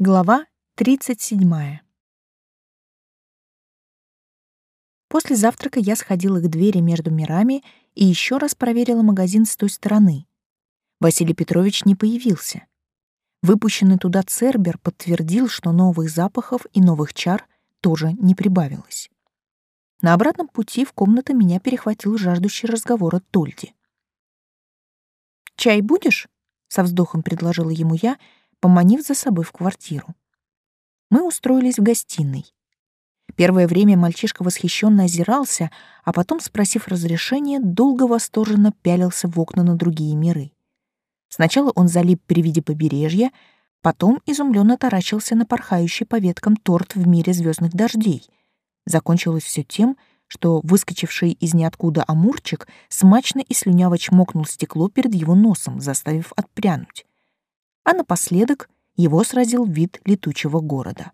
Глава 37. После завтрака я сходила к двери между мирами и еще раз проверила магазин с той стороны. Василий Петрович не появился. Выпущенный туда Цербер подтвердил, что новых запахов и новых чар тоже не прибавилось. На обратном пути в комнату меня перехватил жаждущий разговор от Тольди. «Чай будешь?» — со вздохом предложила ему я — поманив за собой в квартиру. Мы устроились в гостиной. Первое время мальчишка восхищенно озирался, а потом, спросив разрешения, долго восторженно пялился в окна на другие миры. Сначала он залип при виде побережья, потом изумленно таращился на порхающий по веткам торт в мире звездных дождей. Закончилось все тем, что выскочивший из ниоткуда амурчик смачно и слюняво чмокнул стекло перед его носом, заставив отпрянуть а напоследок его сразил вид летучего города.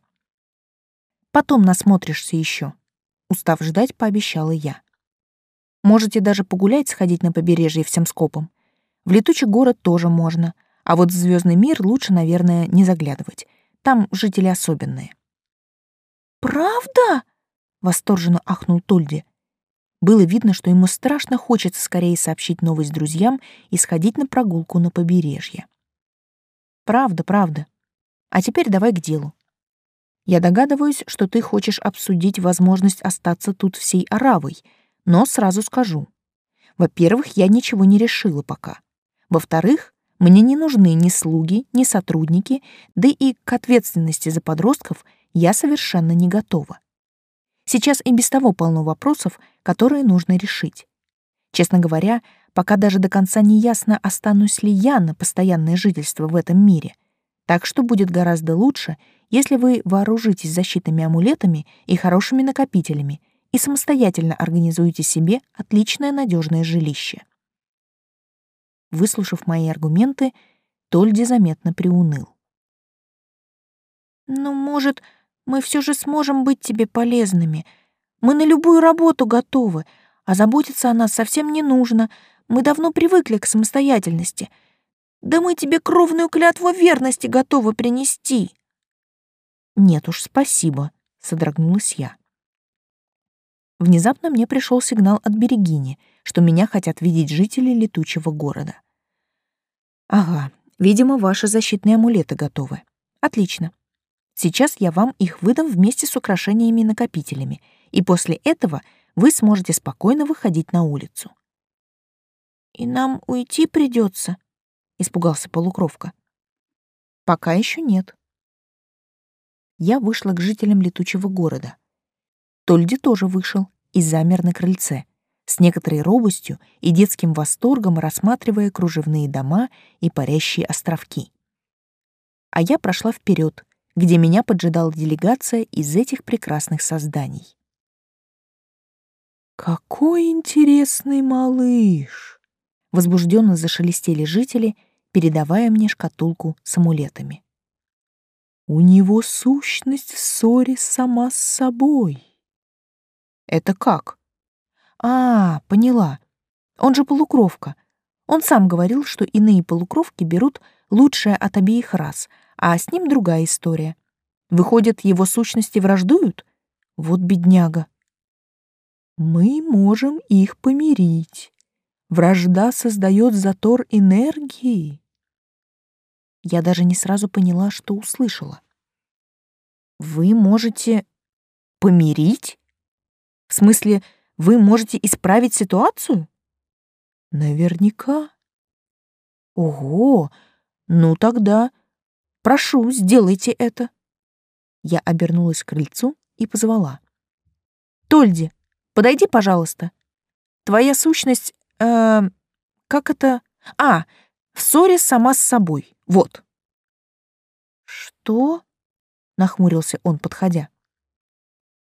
«Потом насмотришься еще», — устав ждать, пообещала я. «Можете даже погулять, сходить на побережье всем скопом. В летучий город тоже можно, а вот в звездный мир лучше, наверное, не заглядывать. Там жители особенные». «Правда?» — восторженно ахнул Тульди. Было видно, что ему страшно хочется скорее сообщить новость друзьям и сходить на прогулку на побережье. Правда, правда. А теперь давай к делу. Я догадываюсь, что ты хочешь обсудить возможность остаться тут всей оравой, но сразу скажу. Во-первых, я ничего не решила пока. Во-вторых, мне не нужны ни слуги, ни сотрудники, да и к ответственности за подростков я совершенно не готова. Сейчас и без того полно вопросов, которые нужно решить. Честно говоря, пока даже до конца не ясно, останусь ли я на постоянное жительство в этом мире. Так что будет гораздо лучше, если вы вооружитесь защитными амулетами и хорошими накопителями и самостоятельно организуете себе отличное надежное жилище. Выслушав мои аргументы, Тольди заметно приуныл. «Ну, может, мы все же сможем быть тебе полезными. Мы на любую работу готовы, а заботиться о нас совсем не нужно. Мы давно привыкли к самостоятельности. Да мы тебе кровную клятву верности готовы принести. Нет уж, спасибо, содрогнулась я. Внезапно мне пришел сигнал от Берегини, что меня хотят видеть жители летучего города. Ага, видимо, ваши защитные амулеты готовы. Отлично. Сейчас я вам их выдам вместе с украшениями и накопителями, и после этого вы сможете спокойно выходить на улицу. «И нам уйти придется? испугался полукровка. «Пока еще нет». Я вышла к жителям летучего города. Тольди тоже вышел и замер на крыльце, с некоторой робостью и детским восторгом рассматривая кружевные дома и парящие островки. А я прошла вперед, где меня поджидала делегация из этих прекрасных созданий. «Какой интересный малыш!» Возбужденно зашелестели жители, передавая мне шкатулку с амулетами. У него сущность в ссоре сама с собой. Это как? А, поняла. Он же полукровка. Он сам говорил, что иные полукровки берут лучшее от обеих рас, а с ним другая история. Выходит, его сущности враждуют? Вот бедняга. Мы можем их помирить. Вражда создает затор энергии. Я даже не сразу поняла, что услышала. Вы можете помирить? В смысле, вы можете исправить ситуацию? Наверняка. Ого, ну тогда прошу, сделайте это. Я обернулась к крыльцу и позвала. Тольди, подойди, пожалуйста. Твоя сущность Э, как это? А, в ссоре сама с собой. Вот. Что? Нахмурился он, подходя.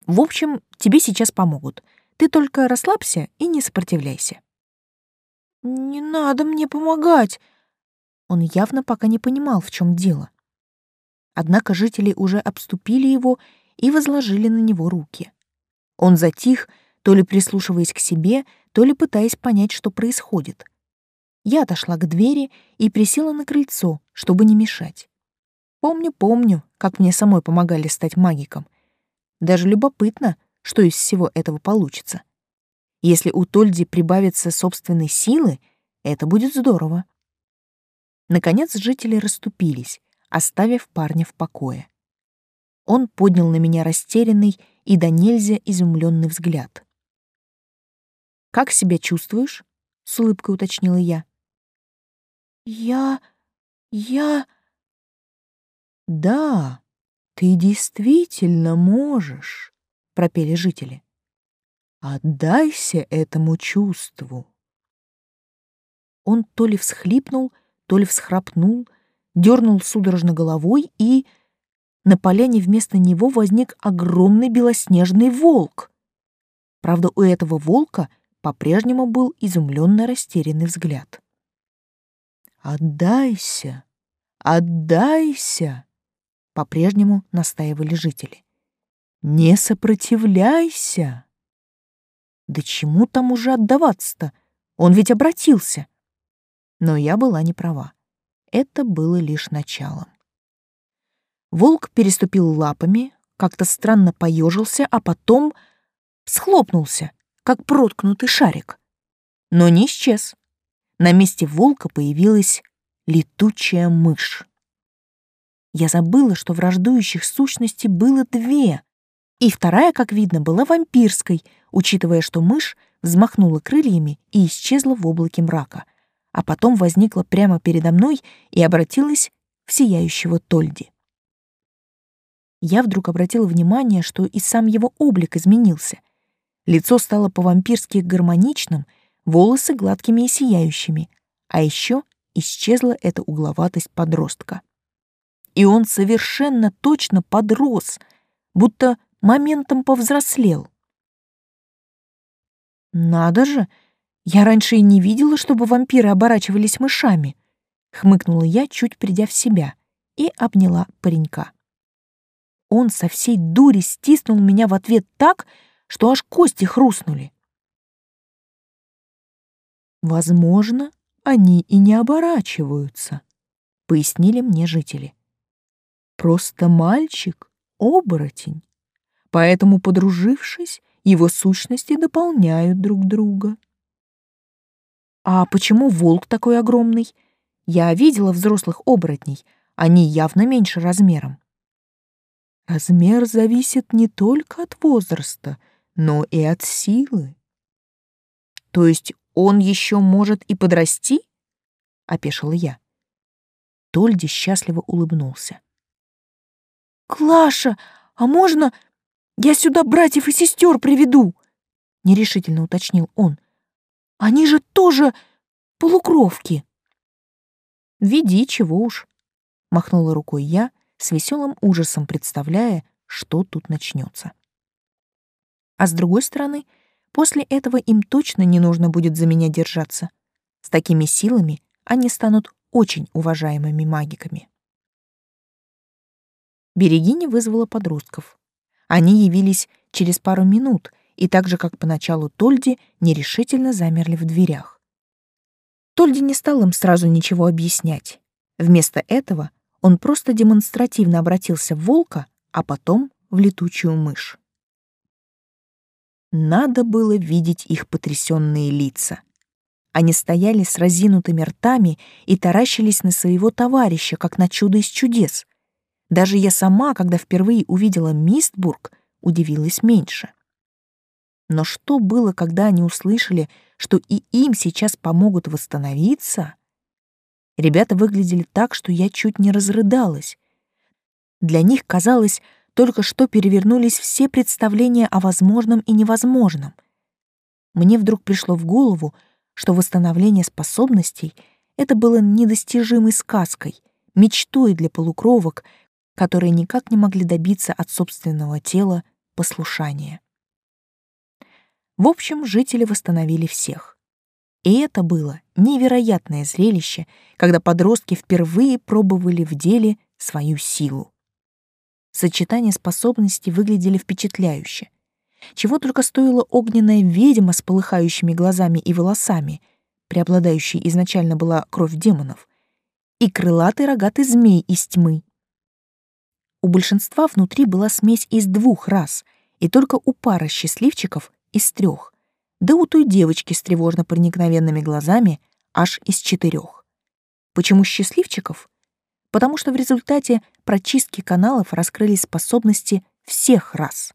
В общем, тебе сейчас помогут. Ты только расслабься и не сопротивляйся. Не надо мне помогать. Он явно пока не понимал, в чем дело. Однако жители уже обступили его и возложили на него руки. Он затих, то ли прислушиваясь к себе, то ли пытаясь понять, что происходит. Я отошла к двери и присела на крыльцо, чтобы не мешать. Помню, помню, как мне самой помогали стать магиком. Даже любопытно, что из всего этого получится. Если у Тольди прибавится собственной силы, это будет здорово. Наконец жители расступились, оставив парня в покое. Он поднял на меня растерянный и до нельзя изумленный взгляд. «Как себя чувствуешь?» — с улыбкой уточнила я. «Я... я...» «Да, ты действительно можешь», — пропели жители. «Отдайся этому чувству». Он то ли всхлипнул, то ли всхрапнул, дернул судорожно головой и... На поляне вместо него возник огромный белоснежный волк. Правда, у этого волка по-прежнему был изумленно растерянный взгляд. «Отдайся! Отдайся!» По-прежнему настаивали жители. «Не сопротивляйся!» Да чему там уже отдаваться-то? Он ведь обратился. Но я была не права. Это было лишь началом. Волк переступил лапами, как-то странно поежился, а потом схлопнулся, как проткнутый шарик. Но не исчез. На месте волка появилась летучая мышь. Я забыла, что враждующих сущностей было две, и вторая, как видно, была вампирской, учитывая, что мышь взмахнула крыльями и исчезла в облаке мрака, а потом возникла прямо передо мной и обратилась в сияющего Тольди я вдруг обратила внимание, что и сам его облик изменился. Лицо стало по-вампирски гармоничным, волосы гладкими и сияющими, а еще исчезла эта угловатость подростка. И он совершенно точно подрос, будто моментом повзрослел. «Надо же! Я раньше и не видела, чтобы вампиры оборачивались мышами!» — хмыкнула я, чуть придя в себя, и обняла паренька. Он со всей дури стиснул меня в ответ так, что аж кости хрустнули. «Возможно, они и не оборачиваются», — пояснили мне жители. «Просто мальчик — оборотень, поэтому, подружившись, его сущности дополняют друг друга». «А почему волк такой огромный? Я видела взрослых оборотней, они явно меньше размером». Размер зависит не только от возраста, но и от силы. То есть он еще может и подрасти? Опешила я. Тольди счастливо улыбнулся. «Клаша, а можно я сюда братьев и сестер приведу?» Нерешительно уточнил он. «Они же тоже полукровки». «Веди, чего уж», — махнула рукой я, с веселым ужасом представляя, что тут начнется. А с другой стороны, после этого им точно не нужно будет за меня держаться. С такими силами они станут очень уважаемыми магиками. Берегиня вызвала подростков. Они явились через пару минут и так же, как поначалу Тольди, нерешительно замерли в дверях. Тольди не стал им сразу ничего объяснять. Вместо этого он просто демонстративно обратился в волка, а потом в летучую мышь. Надо было видеть их потрясенные лица. Они стояли с разинутыми ртами и таращились на своего товарища, как на чудо из чудес. Даже я сама, когда впервые увидела Мистбург, удивилась меньше. Но что было, когда они услышали, что и им сейчас помогут восстановиться? Ребята выглядели так, что я чуть не разрыдалась. Для них казалось, только что перевернулись все представления о возможном и невозможном. Мне вдруг пришло в голову, что восстановление способностей — это было недостижимой сказкой, мечтой для полукровок, которые никак не могли добиться от собственного тела послушания. В общем, жители восстановили всех. И это было невероятное зрелище, когда подростки впервые пробовали в деле свою силу. Сочетание способностей выглядели впечатляюще. Чего только стоила огненная ведьма с полыхающими глазами и волосами, преобладающей изначально была кровь демонов, и крылатый рогатый змей из тьмы. У большинства внутри была смесь из двух рас, и только у пары счастливчиков из трех, да у той девочки с тревожно проникновенными глазами аж из четырех. Почему счастливчиков? Потому что в результате прочистки каналов раскрылись способности всех рас.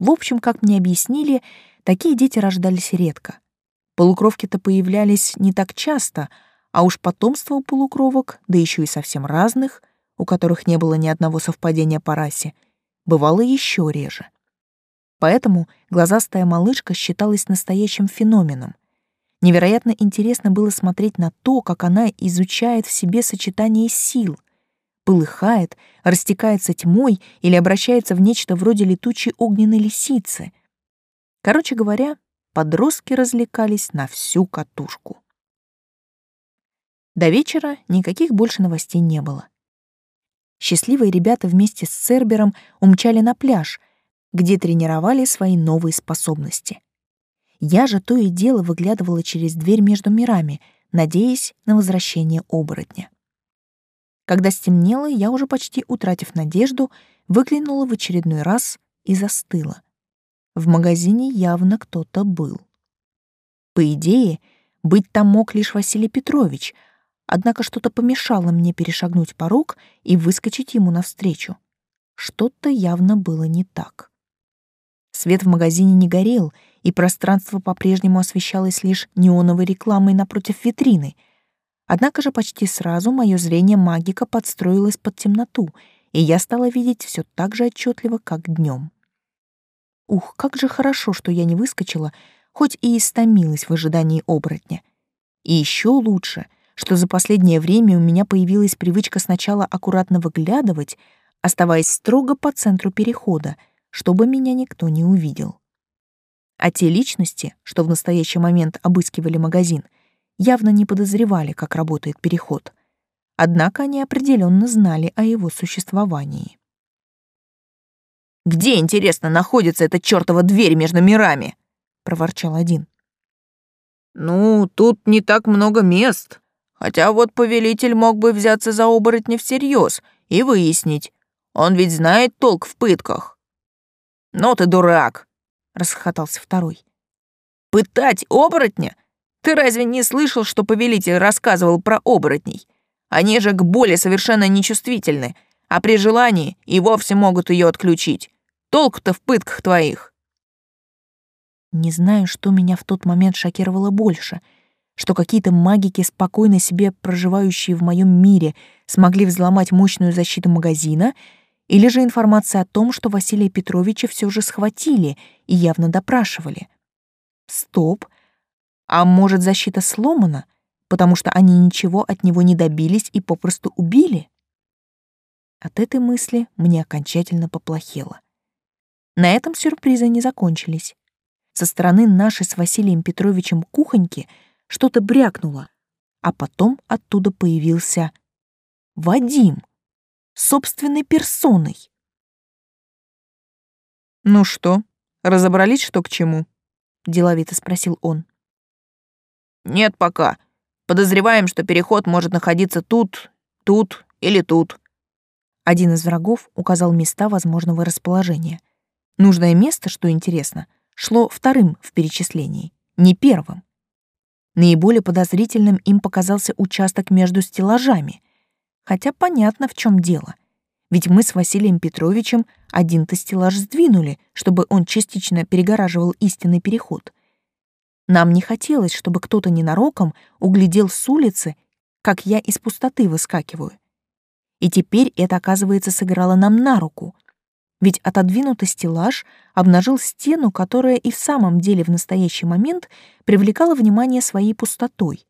В общем, как мне объяснили, такие дети рождались редко. Полукровки-то появлялись не так часто, а уж потомство у полукровок, да еще и совсем разных, у которых не было ни одного совпадения по расе, бывало еще реже. Поэтому глазастая малышка считалась настоящим феноменом. Невероятно интересно было смотреть на то, как она изучает в себе сочетание сил, полыхает, растекается тьмой или обращается в нечто вроде летучей огненной лисицы. Короче говоря, подростки развлекались на всю катушку. До вечера никаких больше новостей не было. Счастливые ребята вместе с Цербером умчали на пляж, где тренировали свои новые способности. Я же то и дело выглядывала через дверь между мирами, надеясь на возвращение оборотня. Когда стемнело, я уже почти утратив надежду, выглянула в очередной раз и застыла. В магазине явно кто-то был. По идее, быть там мог лишь Василий Петрович, однако что-то помешало мне перешагнуть порог и выскочить ему навстречу. Что-то явно было не так. Свет в магазине не горел, и пространство по-прежнему освещалось лишь неоновой рекламой напротив витрины. Однако же почти сразу мое зрение магика подстроилось под темноту, и я стала видеть все так же отчетливо, как днем. Ух, как же хорошо, что я не выскочила, хоть и истомилась в ожидании оборотня. И еще лучше, что за последнее время у меня появилась привычка сначала аккуратно выглядывать, оставаясь строго по центру перехода — чтобы меня никто не увидел. А те личности, что в настоящий момент обыскивали магазин, явно не подозревали, как работает переход. Однако они определенно знали о его существовании. «Где, интересно, находится эта чертова дверь между мирами?» — проворчал один. «Ну, тут не так много мест. Хотя вот повелитель мог бы взяться за оборотня всерьез и выяснить. Он ведь знает толк в пытках». «Ну ты дурак!» — расхохотался второй. «Пытать оборотня? Ты разве не слышал, что повелитель рассказывал про оборотней? Они же к боли совершенно нечувствительны, а при желании и вовсе могут ее отключить. Толк-то в пытках твоих!» Не знаю, что меня в тот момент шокировало больше, что какие-то магики, спокойно себе проживающие в моем мире, смогли взломать мощную защиту магазина — или же информация о том, что Василия Петровича все же схватили и явно допрашивали. Стоп. А может, защита сломана, потому что они ничего от него не добились и попросту убили? От этой мысли мне окончательно поплохело. На этом сюрпризы не закончились. Со стороны нашей с Василием Петровичем кухоньки что-то брякнуло, а потом оттуда появился Вадим собственной персоной. «Ну что, разобрались, что к чему?» — деловито спросил он. «Нет пока. Подозреваем, что переход может находиться тут, тут или тут». Один из врагов указал места возможного расположения. Нужное место, что интересно, шло вторым в перечислении, не первым. Наиболее подозрительным им показался участок между стеллажами — Хотя понятно, в чем дело. Ведь мы с Василием Петровичем один-то стеллаж сдвинули, чтобы он частично перегораживал истинный переход. Нам не хотелось, чтобы кто-то ненароком углядел с улицы, как я из пустоты выскакиваю. И теперь это, оказывается, сыграло нам на руку. Ведь отодвинутый стеллаж обнажил стену, которая и в самом деле в настоящий момент привлекала внимание своей пустотой.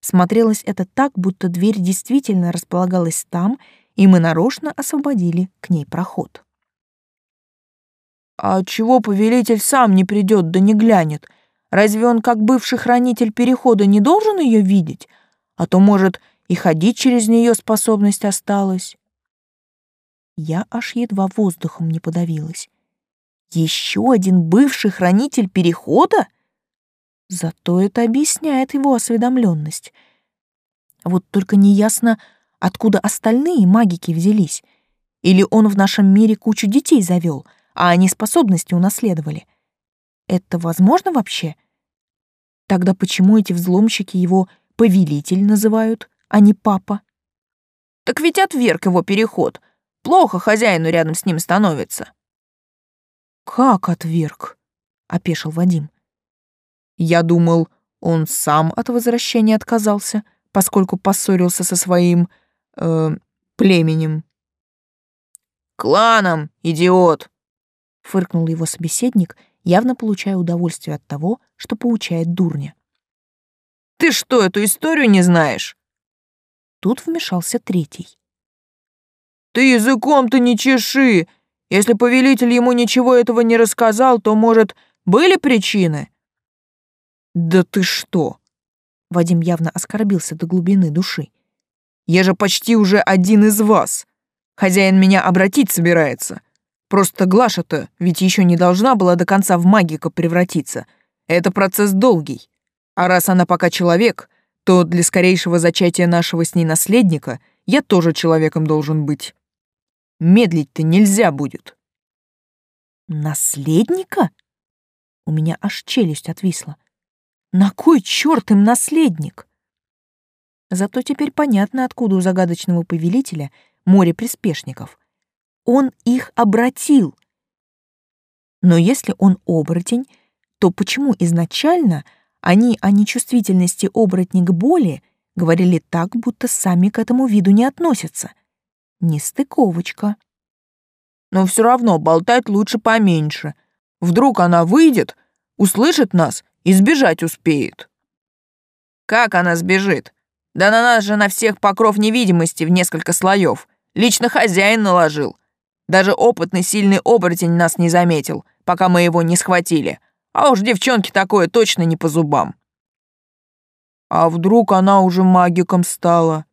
Смотрелось это так, будто дверь действительно располагалась там, и мы нарочно освободили к ней проход. «А чего повелитель сам не придет да не глянет? Разве он, как бывший хранитель перехода, не должен ее видеть? А то, может, и ходить через нее способность осталась?» Я аж едва воздухом не подавилась. «Еще один бывший хранитель перехода?» Зато это объясняет его осведомленность. Вот только неясно, откуда остальные магики взялись. Или он в нашем мире кучу детей завел, а они способности унаследовали? Это возможно вообще? Тогда почему эти взломщики его повелитель называют, а не папа? Так ведь отверг его переход. Плохо хозяину рядом с ним становится. Как отверг? опешил Вадим. Я думал, он сам от возвращения отказался, поскольку поссорился со своим э, племенем. Кланом, идиот, фыркнул его собеседник, явно получая удовольствие от того, что поучает дурня. Ты что, эту историю не знаешь? Тут вмешался третий. Ты языком-то не чеши. Если повелитель ему ничего этого не рассказал, то, может, были причины? Да ты что? Вадим явно оскорбился до глубины души. Я же почти уже один из вас. Хозяин меня обратить собирается. Просто Глаша-то ведь еще не должна была до конца в магика превратиться. Это процесс долгий. А раз она пока человек, то для скорейшего зачатия нашего с ней наследника я тоже человеком должен быть. Медлить-то нельзя будет. Наследника? У меня аж челюсть отвисла. На кой черт им наследник? Зато теперь понятно, откуда у загадочного повелителя море приспешников. Он их обратил. Но если он оборотень, то почему изначально они о нечувствительности оборотня к боли говорили так, будто сами к этому виду не относятся? Нестыковочка. Но все равно болтать лучше поменьше. Вдруг она выйдет, услышит нас и сбежать успеет. Как она сбежит? Да на нас же на всех покров невидимости в несколько слоев. Лично хозяин наложил. Даже опытный сильный оборотень нас не заметил, пока мы его не схватили. А уж девчонке такое точно не по зубам. А вдруг она уже магиком стала?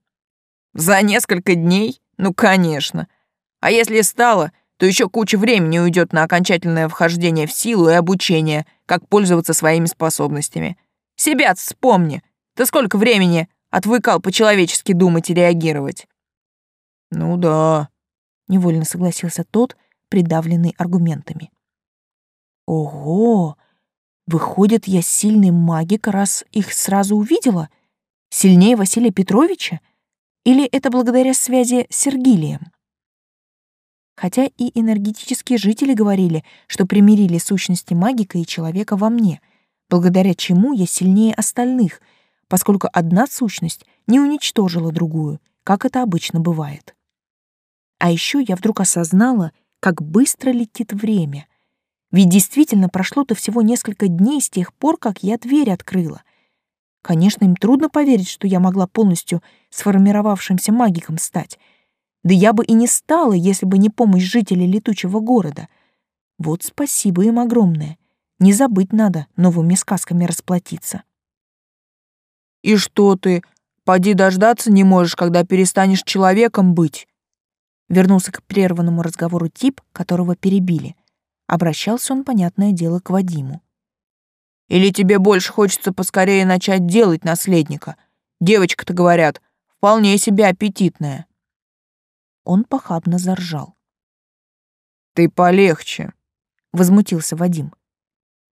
За несколько дней? Ну, конечно. А если стала, то еще куча времени уйдет на окончательное вхождение в силу и обучение, как пользоваться своими способностями. Себя вспомни. Ты сколько времени отвыкал по-человечески думать и реагировать. Ну да, невольно согласился тот, придавленный аргументами. Ого! Выходит, я сильный магик, раз их сразу увидела? Сильнее Василия Петровича? Или это благодаря связи с Сергилием? Хотя и энергетические жители говорили, что примирили сущности магика и человека во мне, благодаря чему я сильнее остальных — поскольку одна сущность не уничтожила другую, как это обычно бывает. А еще я вдруг осознала, как быстро летит время. Ведь действительно прошло-то всего несколько дней с тех пор, как я дверь открыла. Конечно, им трудно поверить, что я могла полностью сформировавшимся магиком стать. Да я бы и не стала, если бы не помощь жителей летучего города. Вот спасибо им огромное. Не забыть надо новыми сказками расплатиться. И что ты, поди дождаться не можешь, когда перестанешь человеком быть?» Вернулся к прерванному разговору тип, которого перебили. Обращался он, понятное дело, к Вадиму. «Или тебе больше хочется поскорее начать делать наследника? Девочка-то, говорят, вполне себе аппетитная». Он похабно заржал. «Ты полегче», — возмутился Вадим.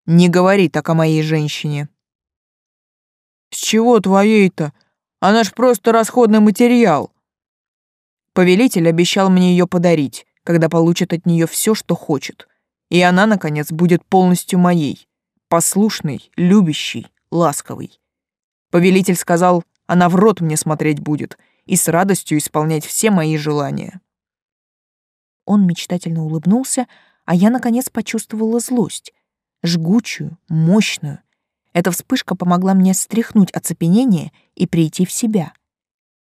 «Не говори так о моей женщине». С чего твоей-то? Она ж просто расходный материал. Повелитель обещал мне ее подарить, когда получит от нее все, что хочет. И она, наконец, будет полностью моей. Послушной, любящей, ласковой. Повелитель сказал, она в рот мне смотреть будет и с радостью исполнять все мои желания. Он мечтательно улыбнулся, а я, наконец, почувствовала злость. Жгучую, мощную, эта вспышка помогла мне стряхнуть оцепенение и прийти в себя.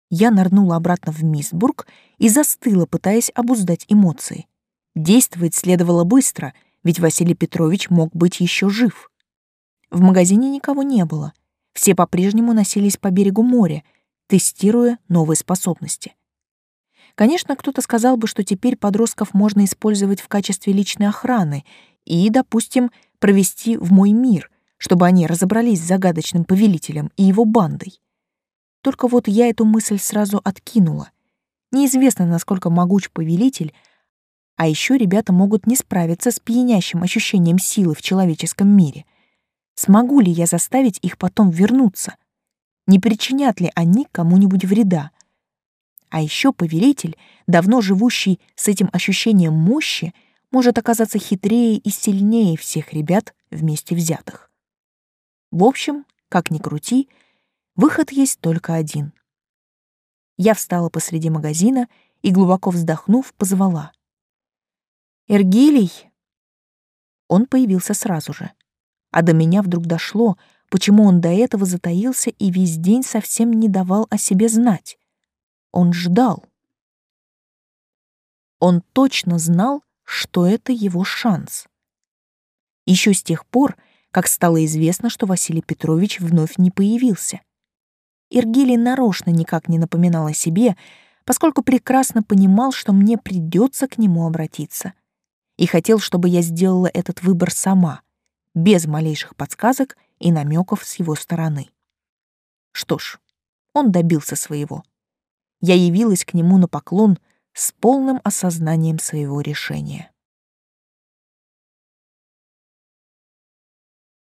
Я нырнула обратно в Мисбург и застыла, пытаясь обуздать эмоции. Действовать следовало быстро, ведь Василий Петрович мог быть еще жив. В магазине никого не было. Все по-прежнему носились по берегу моря, тестируя новые способности. Конечно, кто-то сказал бы, что теперь подростков можно использовать в качестве личной охраны и, допустим, провести в мой мир, чтобы они разобрались с загадочным повелителем и его бандой. Только вот я эту мысль сразу откинула. Неизвестно, насколько могуч повелитель, а еще ребята могут не справиться с пьянящим ощущением силы в человеческом мире. Смогу ли я заставить их потом вернуться? Не причинят ли они кому-нибудь вреда? А еще повелитель, давно живущий с этим ощущением мощи, может оказаться хитрее и сильнее всех ребят вместе взятых. В общем, как ни крути, выход есть только один. Я встала посреди магазина и, глубоко вздохнув, позвала. «Эргилий!» Он появился сразу же. А до меня вдруг дошло, почему он до этого затаился и весь день совсем не давал о себе знать. Он ждал. Он точно знал, что это его шанс. Еще с тех пор, как стало известно, что Василий Петрович вновь не появился. Иргилий нарочно никак не напоминал о себе, поскольку прекрасно понимал, что мне придется к нему обратиться. И хотел, чтобы я сделала этот выбор сама, без малейших подсказок и намеков с его стороны. Что ж, он добился своего я явилась к нему на поклон с полным осознанием своего решения.